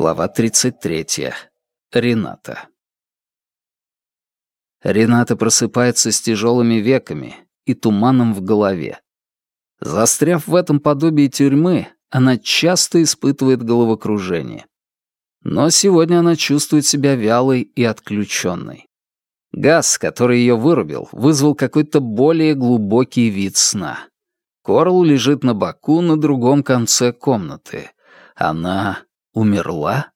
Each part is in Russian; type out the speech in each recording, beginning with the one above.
Глава 33. Рената. Рената просыпается с тяжелыми веками и туманом в голове. Застряв в этом подобии тюрьмы, она часто испытывает головокружение. Но сегодня она чувствует себя вялой и отключенной. Газ, который ее вырубил, вызвал какой-то более глубокий вид сна. Корл лежит на боку на другом конце комнаты. Она умерла?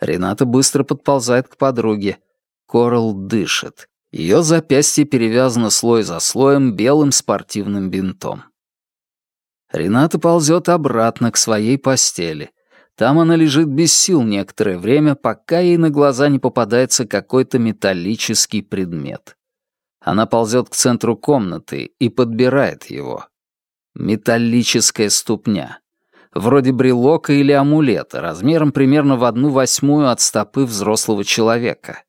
Рената быстро подползает к подруге. Корл дышит. Ее запястье перевязано слой за слоем белым спортивным бинтом. Рената ползет обратно к своей постели. Там она лежит без сил некоторое время, пока ей на глаза не попадается какой-то металлический предмет. Она ползет к центру комнаты и подбирает его. Металлическая ступня. Вроде брелока или амулета, размером примерно в одну восьмую от стопы взрослого человека.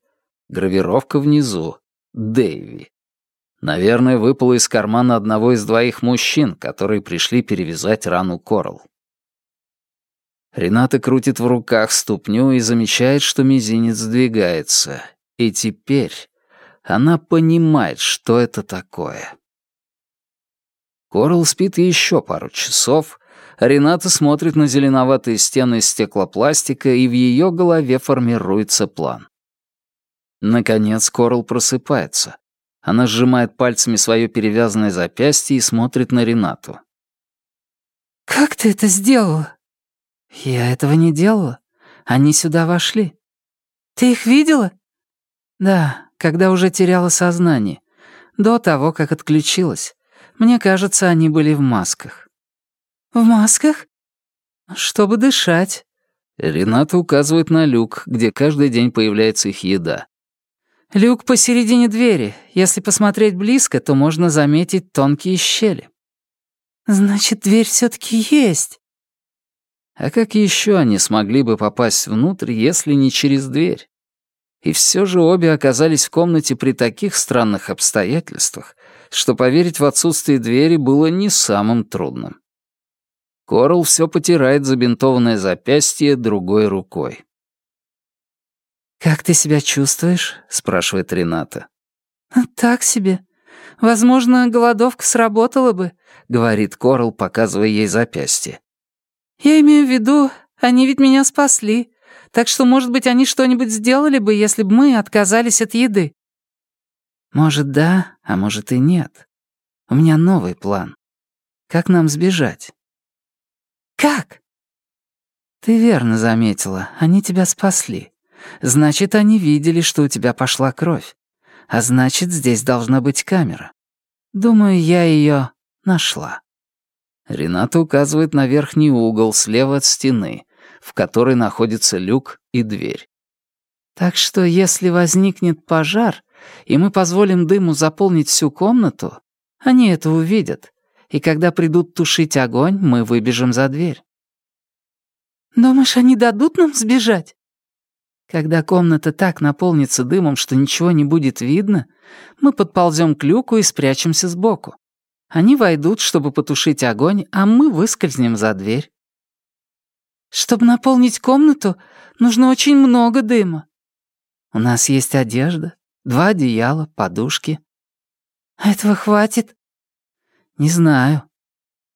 Гравировка внизу. Дэйви. Наверное, выпала из кармана одного из двоих мужчин, которые пришли перевязать рану Корл. Рената крутит в руках ступню и замечает, что мизинец сдвигается. И теперь она понимает, что это такое. Корл спит еще пару часов, Рената смотрит на зеленоватые стены стеклопластика, и в ее голове формируется план. Наконец Корл просыпается. Она сжимает пальцами свое перевязанное запястье и смотрит на Ренату. «Как ты это сделала?» «Я этого не делала. Они сюда вошли». «Ты их видела?» «Да, когда уже теряла сознание. До того, как отключилась. Мне кажется, они были в масках». «В масках?» «Чтобы дышать». Рената указывает на люк, где каждый день появляется их еда. «Люк посередине двери. Если посмотреть близко, то можно заметить тонкие щели». «Значит, дверь все таки есть». А как еще они смогли бы попасть внутрь, если не через дверь? И все же обе оказались в комнате при таких странных обстоятельствах, что поверить в отсутствие двери было не самым трудным. Корл все потирает забинтованное запястье другой рукой. «Как ты себя чувствуешь?» — спрашивает Рената. «Так себе. Возможно, голодовка сработала бы», — говорит Корл, показывая ей запястье. «Я имею в виду, они ведь меня спасли, так что, может быть, они что-нибудь сделали бы, если бы мы отказались от еды». «Может, да, а может и нет. У меня новый план. Как нам сбежать?» «Как?» «Ты верно заметила, они тебя спасли. Значит, они видели, что у тебя пошла кровь. А значит, здесь должна быть камера. Думаю, я ее нашла». Рената указывает на верхний угол слева от стены, в которой находится люк и дверь. «Так что, если возникнет пожар, и мы позволим дыму заполнить всю комнату, они это увидят, и когда придут тушить огонь, мы выбежим за дверь». «Думаешь, они дадут нам сбежать?» Когда комната так наполнится дымом, что ничего не будет видно, мы подползем к люку и спрячемся сбоку. Они войдут, чтобы потушить огонь, а мы выскользнем за дверь. Чтобы наполнить комнату, нужно очень много дыма. У нас есть одежда, два одеяла, подушки. Этого хватит? Не знаю.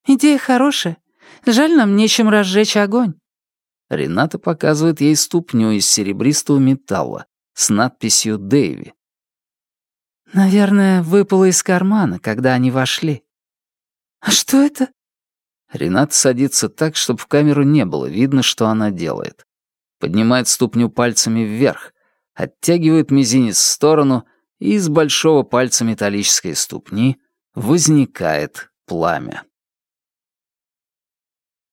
Идея хорошая. Жаль, нам нечем разжечь огонь. Рената показывает ей ступню из серебристого металла с надписью «Дэйви». Наверное, выпало из кармана, когда они вошли. А что это? Рената садится так, чтобы в камеру не было видно, что она делает. Поднимает ступню пальцами вверх, оттягивает мизинец в сторону, и из большого пальца металлической ступни возникает пламя.